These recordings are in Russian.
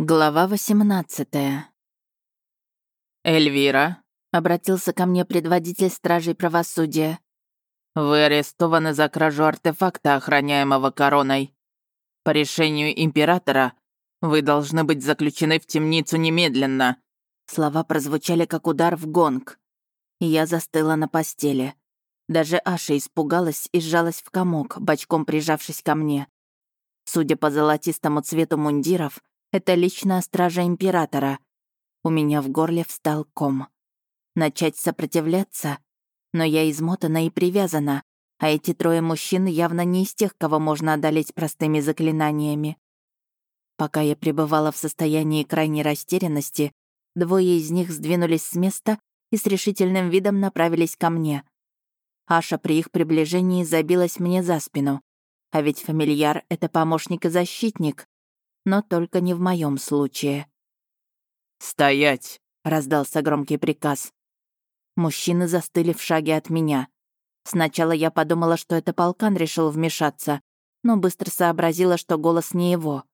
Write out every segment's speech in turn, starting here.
Глава 18 «Эльвира», — обратился ко мне предводитель стражей правосудия. «Вы арестованы за кражу артефакта, охраняемого короной. По решению императора вы должны быть заключены в темницу немедленно». Слова прозвучали как удар в гонг. Я застыла на постели. Даже Аша испугалась и сжалась в комок, бочком прижавшись ко мне. Судя по золотистому цвету мундиров, это личная стража императора. У меня в горле встал ком. Начать сопротивляться? Но я измотана и привязана, а эти трое мужчин явно не из тех, кого можно одолеть простыми заклинаниями. Пока я пребывала в состоянии крайней растерянности, двое из них сдвинулись с места и с решительным видом направились ко мне. Аша при их приближении забилась мне за спину. А ведь фамильяр — это помощник и защитник, но только не в моем случае. «Стоять!» — раздался громкий приказ. Мужчины застыли в шаге от меня. Сначала я подумала, что это полкан решил вмешаться, но быстро сообразила, что голос не его.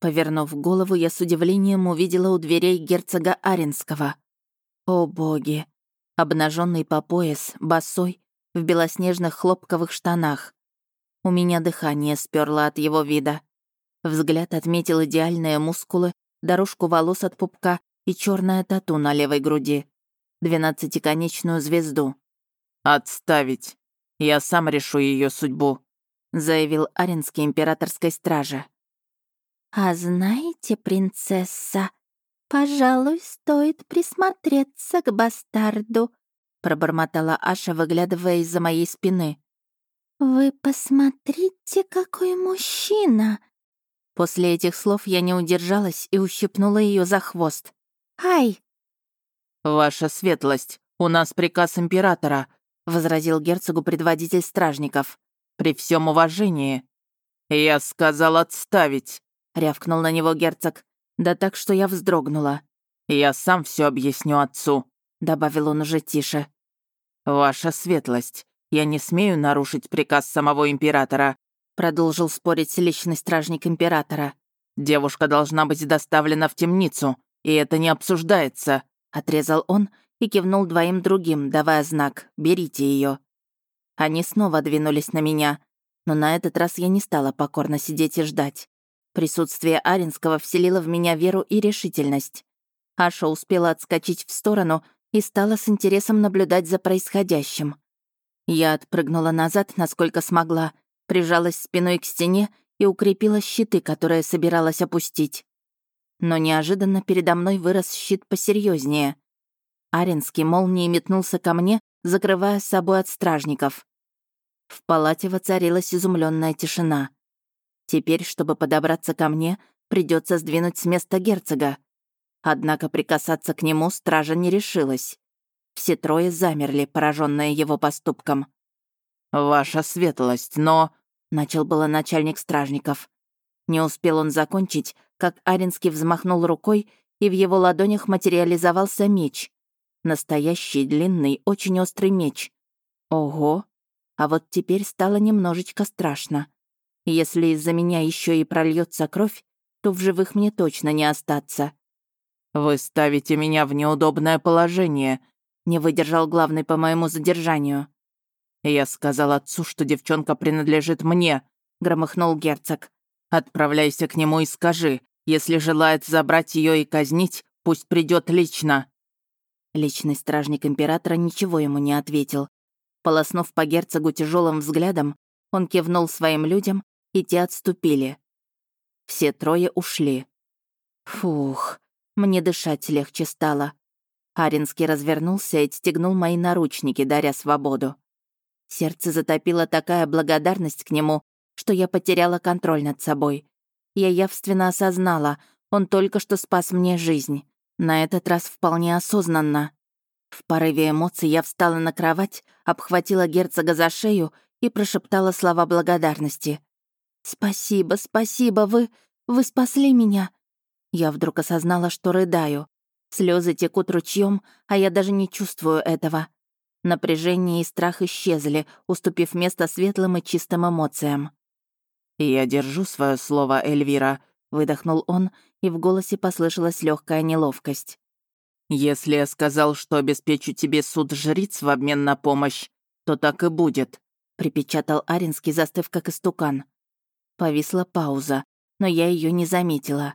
Повернув голову, я с удивлением увидела у дверей герцога Аренского. О боги! Обнаженный по пояс, босой, в белоснежных хлопковых штанах. У меня дыхание сперло от его вида. Взгляд отметил идеальные мускулы, дорожку волос от пупка и черная тату на левой груди. Двенадцатиконечную звезду. «Отставить! Я сам решу ее судьбу», — заявил Аренский императорской страже. «А знаете, принцесса, пожалуй, стоит присмотреться к бастарду», — пробормотала Аша, выглядывая из-за моей спины. «Вы посмотрите, какой мужчина! После этих слов я не удержалась и ущипнула ее за хвост. «Ай!» «Ваша светлость, у нас приказ императора», — возразил герцогу предводитель стражников. «При всем уважении». «Я сказал отставить», — рявкнул на него герцог. Да так, что я вздрогнула. «Я сам все объясню отцу», — добавил он уже тише. «Ваша светлость, я не смею нарушить приказ самого императора, Продолжил спорить личный стражник императора. «Девушка должна быть доставлена в темницу, и это не обсуждается», — отрезал он и кивнул двоим другим, давая знак «берите ее. Они снова двинулись на меня, но на этот раз я не стала покорно сидеть и ждать. Присутствие Аринского вселило в меня веру и решительность. Аша успела отскочить в сторону и стала с интересом наблюдать за происходящим. Я отпрыгнула назад, насколько смогла, прижалась спиной к стене и укрепила щиты, которые собиралась опустить. Но неожиданно передо мной вырос щит посерьезнее. Аренский молнией метнулся ко мне, закрывая с собой от стражников. В палате воцарилась изумленная тишина. Теперь, чтобы подобраться ко мне, придется сдвинуть с места герцога. Однако прикасаться к нему стража не решилась. Все трое замерли, пораженные его поступком. «Ваша светлость, но...» — начал было начальник стражников. Не успел он закончить, как Аринский взмахнул рукой, и в его ладонях материализовался меч. Настоящий, длинный, очень острый меч. Ого! А вот теперь стало немножечко страшно. Если из-за меня еще и прольется кровь, то в живых мне точно не остаться. «Вы ставите меня в неудобное положение», — не выдержал главный по моему задержанию. «Я сказал отцу, что девчонка принадлежит мне», — громыхнул герцог. «Отправляйся к нему и скажи, если желает забрать ее и казнить, пусть придет лично». Личный стражник императора ничего ему не ответил. Полоснув по герцогу тяжелым взглядом, он кивнул своим людям, и те отступили. Все трое ушли. Фух, мне дышать легче стало. Аринский развернулся и отстегнул мои наручники, даря свободу. Сердце затопило такая благодарность к нему, что я потеряла контроль над собой. Я явственно осознала, он только что спас мне жизнь. На этот раз вполне осознанно. В порыве эмоций я встала на кровать, обхватила герцога за шею и прошептала слова благодарности. «Спасибо, спасибо, вы... вы спасли меня!» Я вдруг осознала, что рыдаю. Слезы текут ручьем, а я даже не чувствую этого. Напряжение и страх исчезли, уступив место светлым и чистым эмоциям. «Я держу свое слово, Эльвира. выдохнул он, и в голосе послышалась легкая неловкость. «Если я сказал, что обеспечу тебе суд жриц в обмен на помощь, то так и будет», — припечатал Аринский, застыв как истукан. Повисла пауза, но я ее не заметила.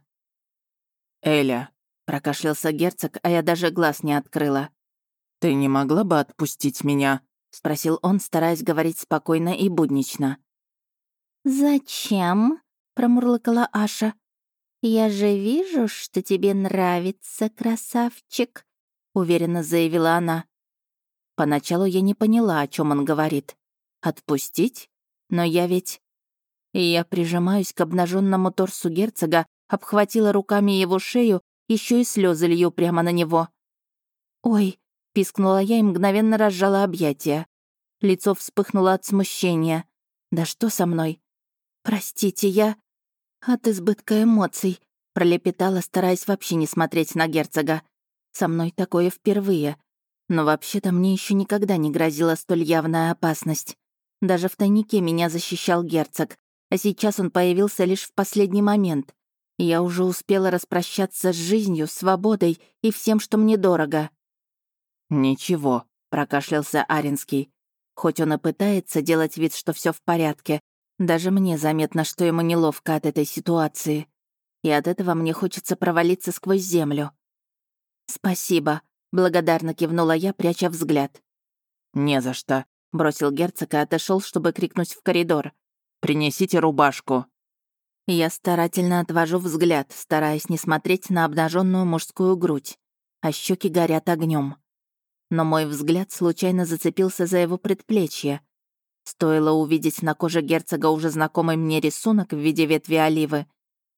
«Эля», — прокашлялся герцог, а я даже глаз не открыла. «Ты не могла бы отпустить меня?» — спросил он, стараясь говорить спокойно и буднично. «Зачем?» — промурлыкала Аша. «Я же вижу, что тебе нравится, красавчик», — уверенно заявила она. Поначалу я не поняла, о чем он говорит. «Отпустить? Но я ведь...» И я прижимаюсь к обнаженному торсу герцога, обхватила руками его шею, еще и слезы лью прямо на него. «Ой!» — пискнула я и мгновенно разжала объятия. Лицо вспыхнуло от смущения. «Да что со мной?» «Простите, я...» «От избытка эмоций», — пролепетала, стараясь вообще не смотреть на герцога. «Со мной такое впервые. Но вообще-то мне еще никогда не грозила столь явная опасность. Даже в тайнике меня защищал герцог, а сейчас он появился лишь в последний момент. Я уже успела распрощаться с жизнью, свободой и всем, что мне дорого. «Ничего», — прокашлялся Аринский. Хоть он и пытается делать вид, что все в порядке, даже мне заметно, что ему неловко от этой ситуации. И от этого мне хочется провалиться сквозь землю. «Спасибо», Благодарно кивнула я, пряча взгляд. «Не за что», — бросил герцог и отошел, чтобы крикнуть в коридор. «Принесите рубашку». Я старательно отвожу взгляд, стараясь не смотреть на обнаженную мужскую грудь, а щеки горят огнем. Но мой взгляд случайно зацепился за его предплечье. Стоило увидеть на коже герцога уже знакомый мне рисунок в виде ветви оливы,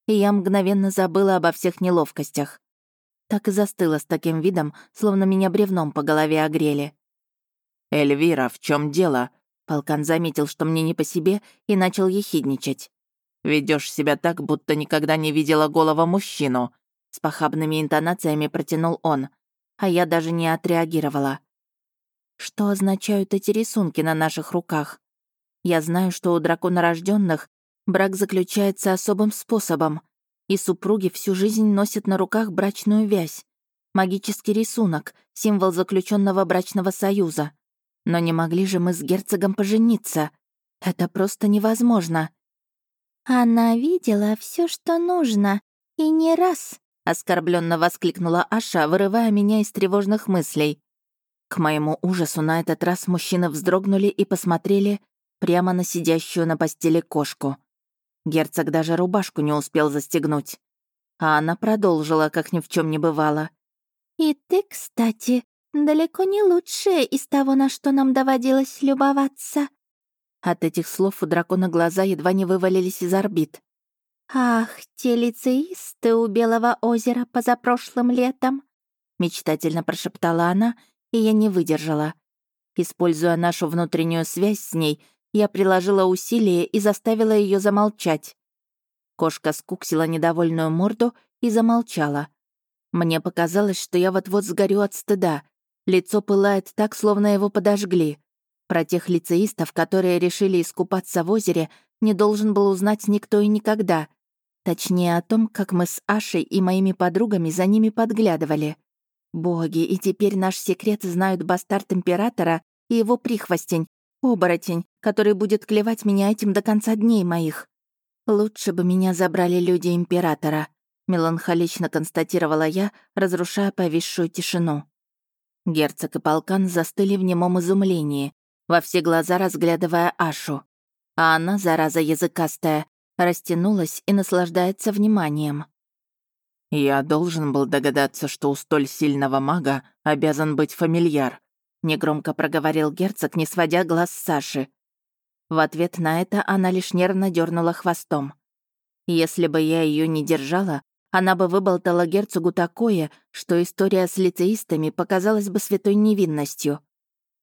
и я мгновенно забыла обо всех неловкостях так и застыла с таким видом, словно меня бревном по голове огрели. «Эльвира, в чем дело?» Полкан заметил, что мне не по себе, и начал ехидничать. Ведешь себя так, будто никогда не видела голого мужчину», с похабными интонациями протянул он, а я даже не отреагировала. Что означают эти рисунки на наших руках? Я знаю, что у драконорожденных брак заключается особым способом, и супруги всю жизнь носят на руках брачную вязь. Магический рисунок, символ заключенного брачного союза. Но не могли же мы с герцогом пожениться. Это просто невозможно. Она видела все, что нужно, и не раз, оскорбленно воскликнула Аша, вырывая меня из тревожных мыслей. К моему ужасу на этот раз мужчины вздрогнули и посмотрели прямо на сидящую на постели кошку. Герцог даже рубашку не успел застегнуть. А она продолжила, как ни в чем не бывало. «И ты, кстати, далеко не лучшая из того, на что нам доводилось любоваться». От этих слов у дракона глаза едва не вывалились из орбит. «Ах, те лицеисты у Белого озера позапрошлым летом!» Мечтательно прошептала она, и я не выдержала. Используя нашу внутреннюю связь с ней, я приложила усилие и заставила ее замолчать. Кошка скуксила недовольную морду и замолчала. Мне показалось, что я вот-вот сгорю от стыда. Лицо пылает так, словно его подожгли. Про тех лицеистов, которые решили искупаться в озере, не должен был узнать никто и никогда. Точнее о том, как мы с Ашей и моими подругами за ними подглядывали. Боги, и теперь наш секрет знают бастард императора и его прихвостень, Оборотень, который будет клевать меня этим до конца дней моих. Лучше бы меня забрали люди Императора, меланхолично констатировала я, разрушая повисшую тишину. Герцог и полкан застыли в немом изумлении, во все глаза разглядывая Ашу. А она, зараза языкастая, растянулась и наслаждается вниманием. «Я должен был догадаться, что у столь сильного мага обязан быть фамильяр», негромко проговорил герцог, не сводя глаз с Саши. В ответ на это она лишь нервно дернула хвостом. Если бы я ее не держала, она бы выболтала герцогу такое, что история с лицеистами показалась бы святой невинностью.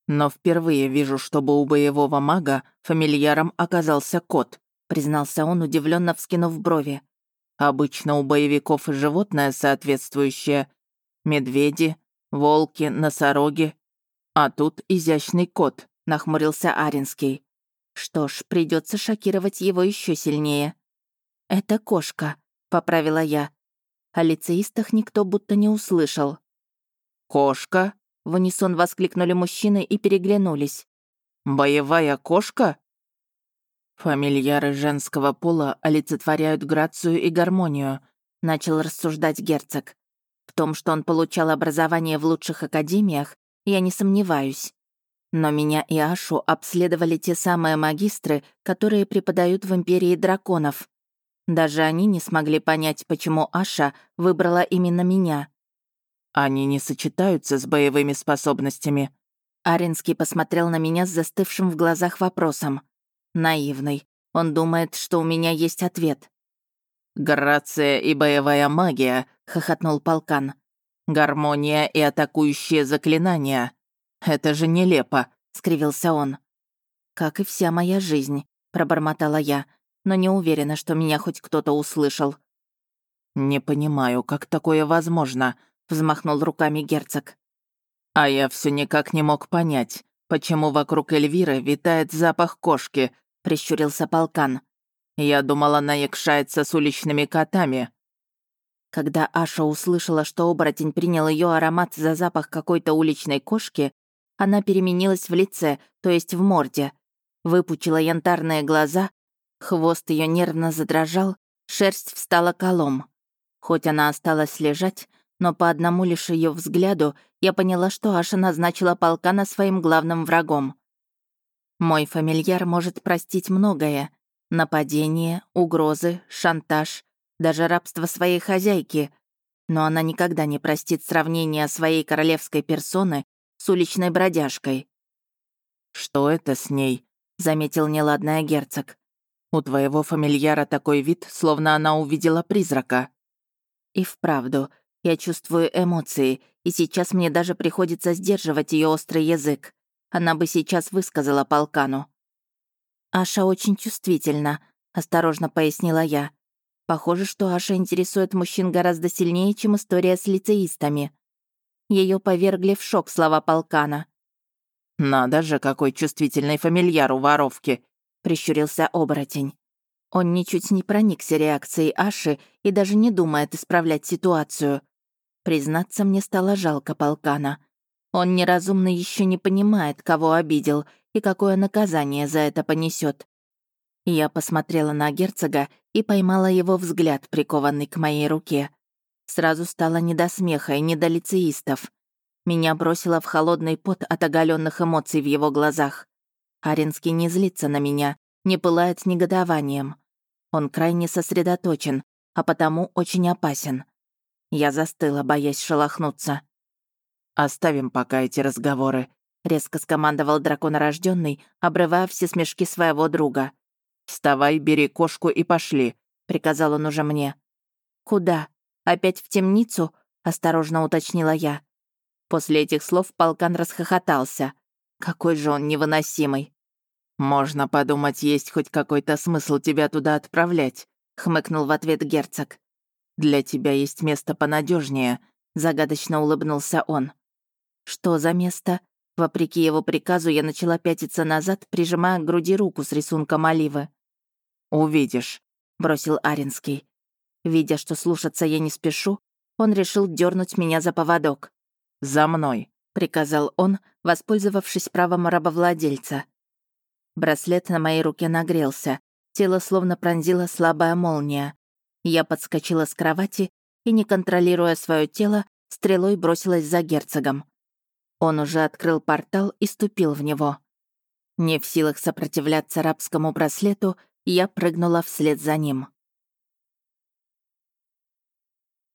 «Но впервые вижу, чтобы у боевого мага фамильяром оказался кот», признался он, удивленно вскинув брови. «Обычно у боевиков и животное соответствующее. Медведи, волки, носороги «А тут изящный кот», — нахмурился Аринский. «Что ж, придется шокировать его еще сильнее». «Это кошка», — поправила я. О лицеистах никто будто не услышал. «Кошка?» — в унисон воскликнули мужчины и переглянулись. «Боевая кошка?» «Фамильяры женского пола олицетворяют грацию и гармонию», — начал рассуждать герцог. «В том, что он получал образование в лучших академиях, я не сомневаюсь. Но меня и Ашу обследовали те самые магистры, которые преподают в Империи драконов. Даже они не смогли понять, почему Аша выбрала именно меня. Они не сочетаются с боевыми способностями. Аренский посмотрел на меня с застывшим в глазах вопросом. Наивный. Он думает, что у меня есть ответ. «Грация и боевая магия», — хохотнул полкан. «Гармония и атакующие заклинания. Это же нелепо», — скривился он. «Как и вся моя жизнь», — пробормотала я, но не уверена, что меня хоть кто-то услышал. «Не понимаю, как такое возможно», — взмахнул руками герцог. «А я все никак не мог понять, почему вокруг Эльвиры витает запах кошки», — прищурился полкан. «Я думала, она якшается с уличными котами». Когда Аша услышала, что оборотень принял ее аромат за запах какой-то уличной кошки, она переменилась в лице, то есть в морде. Выпучила янтарные глаза, хвост ее нервно задрожал, шерсть встала колом. Хоть она осталась лежать, но по одному лишь ее взгляду я поняла, что Аша назначила полкана своим главным врагом. Мой фамильяр может простить многое. Нападение, угрозы, шантаж, даже рабство своей хозяйки. Но она никогда не простит сравнения своей королевской персоны с уличной бродяжкой. «Что это с ней?» — заметил неладная герцог. «У твоего фамильяра такой вид, словно она увидела призрака». И вправду, я чувствую эмоции, и сейчас мне даже приходится сдерживать ее острый язык. Она бы сейчас высказала полкану. «Аша очень чувствительна», — осторожно пояснила я. «Похоже, что Аша интересует мужчин гораздо сильнее, чем история с лицеистами». Ее повергли в шок слова полкана. «Надо же, какой чувствительный фамильяр у воровки!» — прищурился оборотень. Он ничуть не проникся реакцией Аши и даже не думает исправлять ситуацию. Признаться, мне стало жалко полкана. Он неразумно еще не понимает, кого обидел и какое наказание за это понесет. Я посмотрела на герцога и поймала его взгляд, прикованный к моей руке. Сразу стало не до смеха и не до лицеистов. Меня бросило в холодный пот от оголенных эмоций в его глазах. Аренский не злится на меня, не пылает негодованием. Он крайне сосредоточен, а потому очень опасен. Я застыла, боясь шелохнуться. «Оставим пока эти разговоры», — резко скомандовал драконорожденный, обрывая все смешки своего друга. «Вставай, бери кошку и пошли», — приказал он уже мне. «Куда? Опять в темницу?» — осторожно уточнила я. После этих слов полкан расхохотался. Какой же он невыносимый. «Можно подумать, есть хоть какой-то смысл тебя туда отправлять», — хмыкнул в ответ герцог. «Для тебя есть место понадежнее, загадочно улыбнулся он. «Что за место?» Вопреки его приказу, я начала пятиться назад, прижимая к груди руку с рисунком оливы. «Увидишь», — бросил Аринский. Видя, что слушаться я не спешу, он решил дернуть меня за поводок. «За мной», — приказал он, воспользовавшись правом рабовладельца. Браслет на моей руке нагрелся, тело словно пронзила слабая молния. Я подскочила с кровати и, не контролируя свое тело, стрелой бросилась за герцогом. Он уже открыл портал и ступил в него. Не в силах сопротивляться рабскому браслету, я прыгнула вслед за ним.